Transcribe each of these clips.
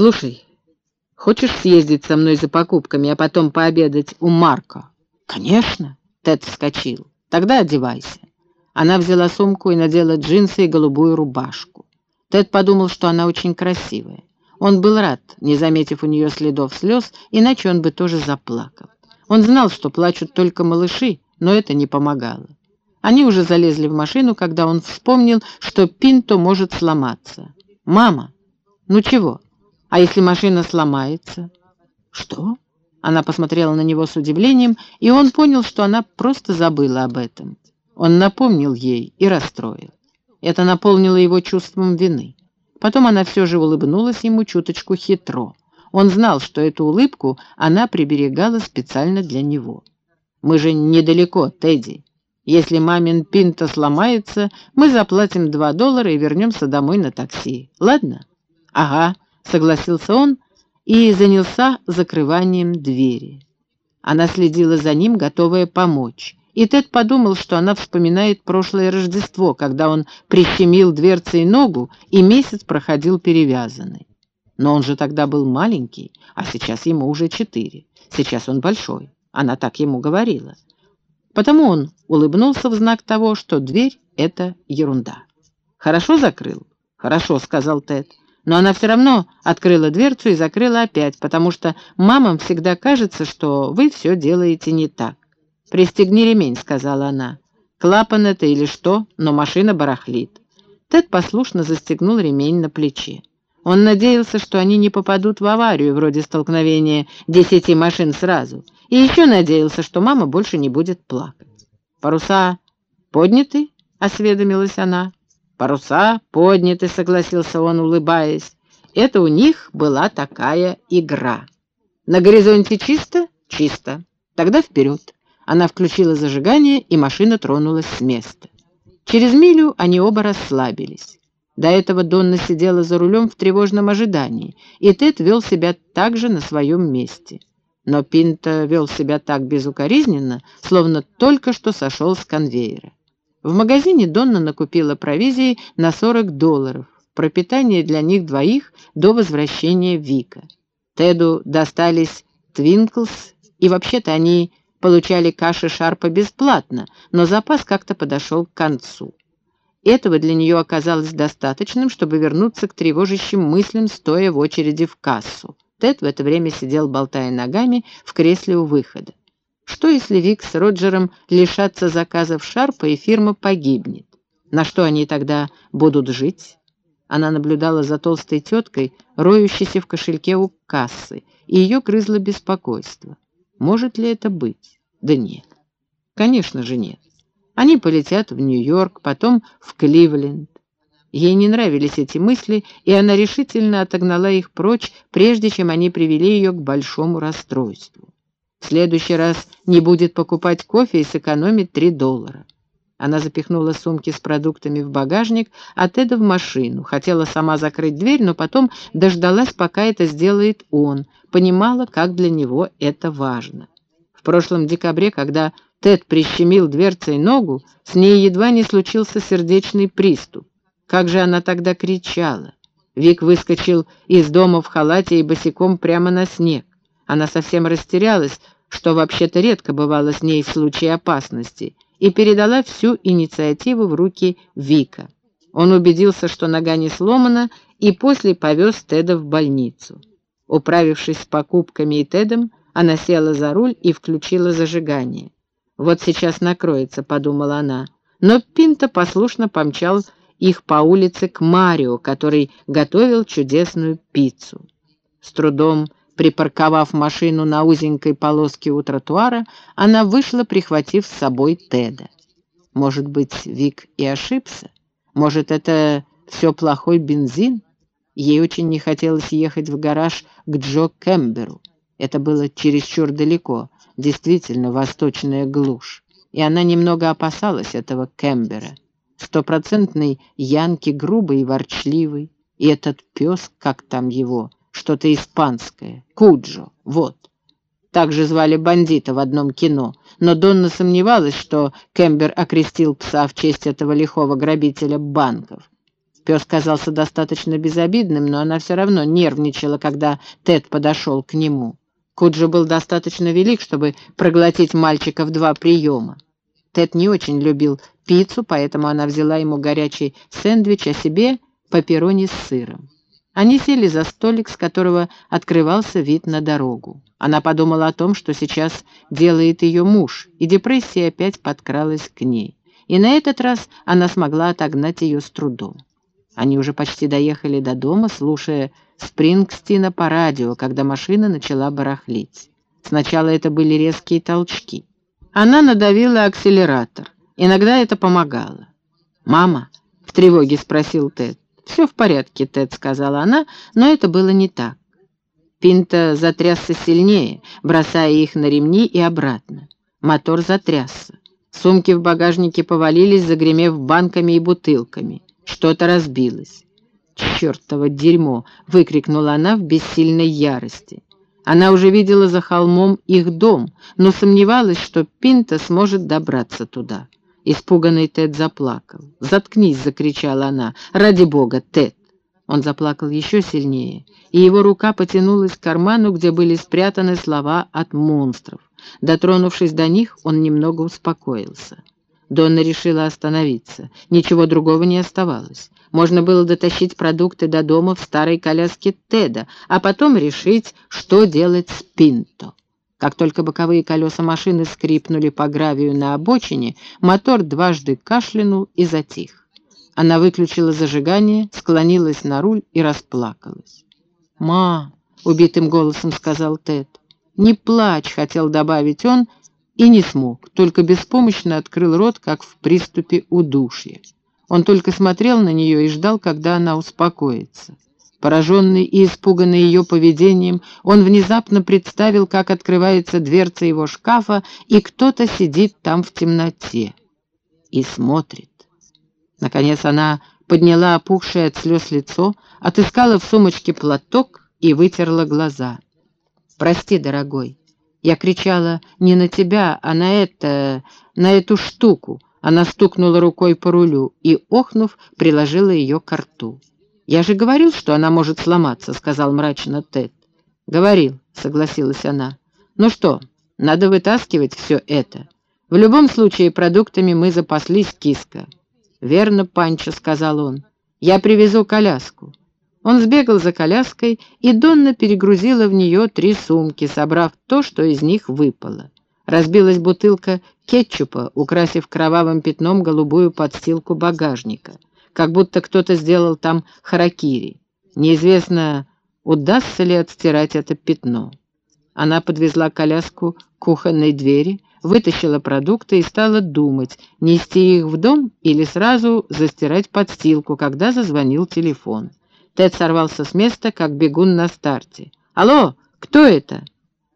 «Слушай, хочешь съездить со мной за покупками, а потом пообедать у Марка?» «Конечно!» — Тед вскочил. «Тогда одевайся». Она взяла сумку и надела джинсы и голубую рубашку. Тед подумал, что она очень красивая. Он был рад, не заметив у нее следов слез, иначе он бы тоже заплакал. Он знал, что плачут только малыши, но это не помогало. Они уже залезли в машину, когда он вспомнил, что Пинто может сломаться. «Мама, ну чего? А если машина сломается?» «Что?» Она посмотрела на него с удивлением, и он понял, что она просто забыла об этом. Он напомнил ей и расстроил. Это наполнило его чувством вины. Потом она все же улыбнулась ему чуточку хитро. Он знал, что эту улыбку она приберегала специально для него. «Мы же недалеко, Тедди. Если мамин пинта сломается, мы заплатим два доллара и вернемся домой на такси. Ладно?» «Ага», — согласился он и занялся закрыванием двери. Она следила за ним, готовая помочь. И Тед подумал, что она вспоминает прошлое Рождество, когда он прищемил дверцей ногу и месяц проходил перевязанный. Но он же тогда был маленький, а сейчас ему уже четыре. Сейчас он большой. Она так ему говорила. Потому он улыбнулся в знак того, что дверь — это ерунда. «Хорошо закрыл?» «Хорошо», — сказал Тед. Но она все равно открыла дверцу и закрыла опять, потому что мамам всегда кажется, что вы все делаете не так. «Пристегни ремень», — сказала она. «Клапан это или что, но машина барахлит». Тед послушно застегнул ремень на плече. Он надеялся, что они не попадут в аварию, вроде столкновения десяти машин сразу, и еще надеялся, что мама больше не будет плакать. «Паруса подняты?» — осведомилась она. «Паруса подняты», — согласился он, улыбаясь. «Это у них была такая игра. На горизонте чисто? Чисто. Тогда вперед». Она включила зажигание, и машина тронулась с места. Через милю они оба расслабились. До этого Донна сидела за рулем в тревожном ожидании, и Тед вел себя так же на своем месте. Но Пинто вел себя так безукоризненно, словно только что сошел с конвейера. В магазине Донна накупила провизии на 40 долларов, пропитание для них двоих до возвращения Вика. Теду достались Твинклс, и вообще-то они получали каши Шарпа бесплатно, но запас как-то подошел к концу. Этого для нее оказалось достаточным, чтобы вернуться к тревожащим мыслям, стоя в очереди в кассу. Тед в это время сидел, болтая ногами, в кресле у выхода. Что, если Вик с Роджером лишатся заказов Шарпа, и фирма погибнет? На что они тогда будут жить? Она наблюдала за толстой теткой, роющейся в кошельке у кассы, и ее грызло беспокойство. Может ли это быть? Да нет. Конечно же нет. Они полетят в Нью-Йорк, потом в Кливленд. Ей не нравились эти мысли, и она решительно отогнала их прочь, прежде чем они привели ее к большому расстройству. В следующий раз не будет покупать кофе и сэкономит три доллара. Она запихнула сумки с продуктами в багажник, а Теда в машину. Хотела сама закрыть дверь, но потом дождалась, пока это сделает он, понимала, как для него это важно. В прошлом декабре, когда Тед прищемил дверцей ногу, с ней едва не случился сердечный приступ. Как же она тогда кричала! Вик выскочил из дома в халате и босиком прямо на снег. Она совсем растерялась, что вообще-то редко бывало с ней в случае опасности, и передала всю инициативу в руки Вика. Он убедился, что нога не сломана, и после повез Теда в больницу. Управившись с покупками и Тедом, она села за руль и включила зажигание. «Вот сейчас накроется», — подумала она. Но Пинто послушно помчал их по улице к Марио, который готовил чудесную пиццу. С трудом припарковав машину на узенькой полоске у тротуара, она вышла, прихватив с собой Теда. Может быть, Вик и ошибся? Может, это все плохой бензин? Ей очень не хотелось ехать в гараж к Джо Кэмберу. Это было чересчур далеко, действительно восточная глушь. И она немного опасалась этого Кэмбера. Стопроцентный Янки грубый и ворчливый. И этот пес, как там его, что-то испанское. Куджо, вот. Так же звали бандита в одном кино, но Донна сомневалась, что Кэмбер окрестил пса в честь этого лихого грабителя банков. Пес казался достаточно безобидным, но она все равно нервничала, когда Тед подошел к нему. Куджи был достаточно велик, чтобы проглотить мальчика в два приема. Тед не очень любил пиццу, поэтому она взяла ему горячий сэндвич, а себе пепперони с сыром. Они сели за столик, с которого открывался вид на дорогу. Она подумала о том, что сейчас делает ее муж, и депрессия опять подкралась к ней. И на этот раз она смогла отогнать ее с трудом. Они уже почти доехали до дома, слушая Спрингстина по радио, когда машина начала барахлить. Сначала это были резкие толчки. Она надавила акселератор. Иногда это помогало. «Мама?» — в тревоге спросил Тед. «Все в порядке, Тед», — сказала она, но это было не так. Пинта затрясся сильнее, бросая их на ремни и обратно. Мотор затрясся. Сумки в багажнике повалились, загремев банками и бутылками. Что-то разбилось. «Чертово дерьмо!» — выкрикнула она в бессильной ярости. Она уже видела за холмом их дом, но сомневалась, что Пинта сможет добраться туда. Испуганный Тед заплакал. «Заткнись!» — закричала она. «Ради бога, Тед!» Он заплакал еще сильнее, и его рука потянулась к карману, где были спрятаны слова от монстров. Дотронувшись до них, он немного успокоился. Донна решила остановиться. Ничего другого не оставалось. Можно было дотащить продукты до дома в старой коляске Теда, а потом решить, что делать с Пинто. Как только боковые колеса машины скрипнули по гравию на обочине, мотор дважды кашлянул и затих. Она выключила зажигание, склонилась на руль и расплакалась. «Ма!» — убитым голосом сказал Тед. «Не плачь!» — хотел добавить он и не смог, только беспомощно открыл рот, как в приступе удушья. Он только смотрел на нее и ждал, когда она успокоится. Пораженный и испуганный ее поведением, он внезапно представил, как открывается дверца его шкафа, и кто-то сидит там в темноте и смотрит. Наконец она подняла опухшее от слез лицо, отыскала в сумочке платок и вытерла глаза. «Прости, дорогой, я кричала не на тебя, а на это, на эту штуку, она стукнула рукой по рулю и, охнув, приложила ее к рту. «Я же говорил, что она может сломаться», — сказал мрачно Тед. «Говорил», — согласилась она. «Ну что, надо вытаскивать все это. В любом случае продуктами мы запаслись, киска». «Верно, Панчо», — сказал он. «Я привезу коляску». Он сбегал за коляской, и Донна перегрузила в нее три сумки, собрав то, что из них выпало. Разбилась бутылка кетчупа, украсив кровавым пятном голубую подстилку багажника. Как будто кто-то сделал там харакири. Неизвестно, удастся ли отстирать это пятно. Она подвезла коляску к кухонной двери, вытащила продукты и стала думать, нести их в дом или сразу застирать подстилку, когда зазвонил телефон. Тед сорвался с места, как бегун на старте. «Алло, кто это?»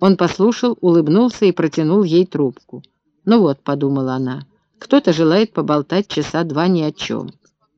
Он послушал, улыбнулся и протянул ей трубку. «Ну вот», — подумала она, — «кто-то желает поболтать часа два ни о чем».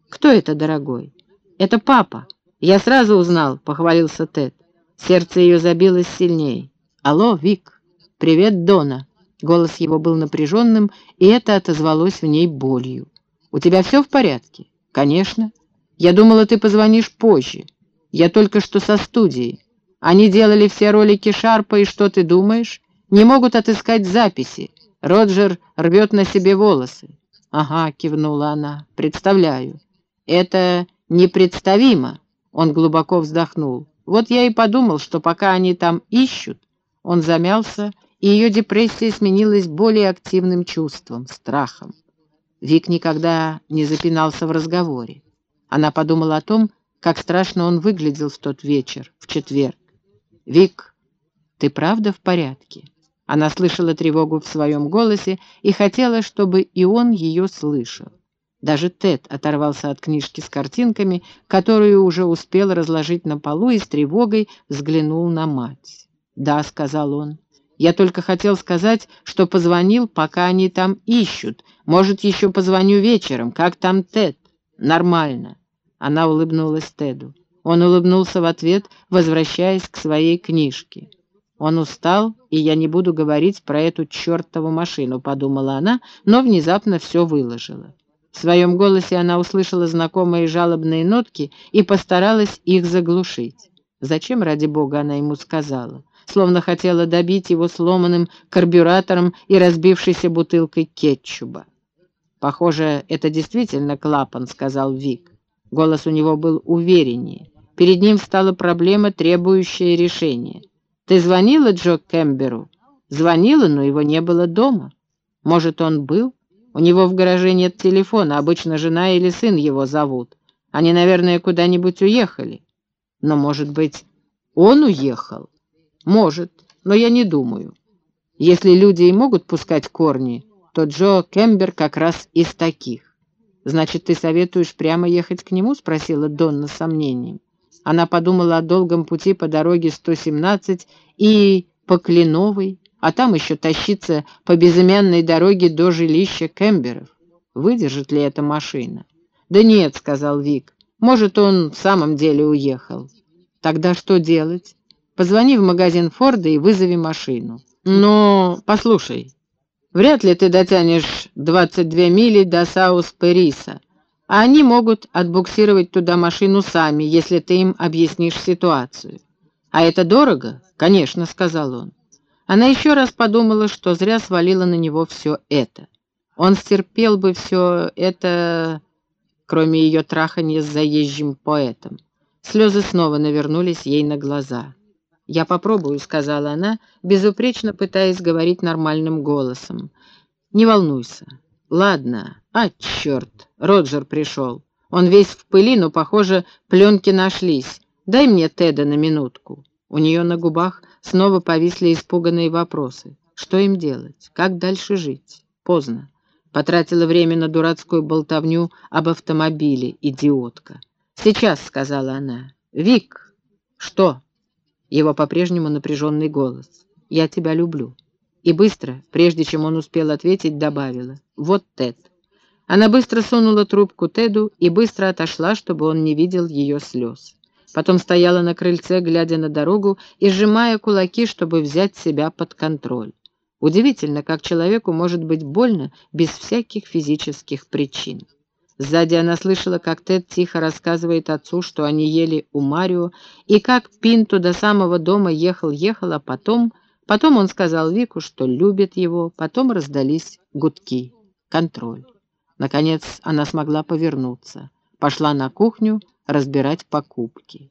«Кто это, дорогой?» «Это папа. Я сразу узнал», — похвалился Тед. Сердце ее забилось сильнее. «Алло, Вик. Привет, Дона». Голос его был напряженным, и это отозвалось в ней болью. «У тебя все в порядке?» «Конечно. Я думала, ты позвонишь позже. Я только что со студии. Они делали все ролики Шарпа, и что ты думаешь? Не могут отыскать записи. Роджер рвет на себе волосы. «Ага», — кивнула она, — «представляю». «Это непредставимо», — он глубоко вздохнул. «Вот я и подумал, что пока они там ищут...» Он замялся, и ее депрессия сменилась более активным чувством — страхом. Вик никогда не запинался в разговоре. Она подумала о том, как страшно он выглядел в тот вечер, в четверг. «Вик, ты правда в порядке?» Она слышала тревогу в своем голосе и хотела, чтобы и он ее слышал. Даже Тед оторвался от книжки с картинками, которую уже успел разложить на полу и с тревогой взглянул на мать. «Да», — сказал он, — «я только хотел сказать, что позвонил, пока они там ищут. Может, еще позвоню вечером. Как там Тед?» «Нормально». Она улыбнулась Теду. Он улыбнулся в ответ, возвращаясь к своей книжке. «Он устал, и я не буду говорить про эту чертову машину», — подумала она, но внезапно все выложила. В своем голосе она услышала знакомые жалобные нотки и постаралась их заглушить. Зачем, ради бога, она ему сказала? Словно хотела добить его сломанным карбюратором и разбившейся бутылкой кетчуба. «Похоже, это действительно клапан», — сказал Вик. Голос у него был увереннее. Перед ним стала проблема, требующая решения. «Ты звонила Джо Кемберу?» «Звонила, но его не было дома. Может, он был? У него в гараже нет телефона, обычно жена или сын его зовут. Они, наверное, куда-нибудь уехали. Но, может быть, он уехал? Может, но я не думаю. Если люди и могут пускать корни, то Джо Кембер как раз из таких. «Значит, ты советуешь прямо ехать к нему?» — спросила Донна с сомнением. Она подумала о долгом пути по дороге 117 и по Кленовой, а там еще тащиться по безымянной дороге до жилища Кемберов. Выдержит ли эта машина? «Да нет», — сказал Вик, — «может, он в самом деле уехал». «Тогда что делать? Позвони в магазин Форда и вызови машину». «Но, послушай, Вряд ли ты дотянешь 22 мили до Саус-Периса, а они могут отбуксировать туда машину сами, если ты им объяснишь ситуацию. А это дорого? Конечно, сказал он. Она еще раз подумала, что зря свалила на него все это. Он стерпел бы все это, кроме ее траханья с заезжим поэтом. Слезы снова навернулись ей на глаза. «Я попробую», — сказала она, безупречно пытаясь говорить нормальным голосом. «Не волнуйся». «Ладно. А, черт, Роджер пришел. Он весь в пыли, но, похоже, пленки нашлись. Дай мне Теда на минутку». У нее на губах снова повисли испуганные вопросы. Что им делать? Как дальше жить? Поздно. Потратила время на дурацкую болтовню об автомобиле, идиотка. «Сейчас», — сказала она. «Вик!» «Что?» Его по-прежнему напряженный голос. «Я тебя люблю». И быстро, прежде чем он успел ответить, добавила. «Вот Тед». Она быстро сунула трубку Теду и быстро отошла, чтобы он не видел ее слез. Потом стояла на крыльце, глядя на дорогу и сжимая кулаки, чтобы взять себя под контроль. Удивительно, как человеку может быть больно без всяких физических причин. Сзади она слышала, как Тед тихо рассказывает отцу, что они ели у Марио, и как Пинту до самого дома ехал-ехал, а потом... Потом он сказал Вику, что любит его, потом раздались гудки. Контроль. Наконец она смогла повернуться. Пошла на кухню разбирать покупки.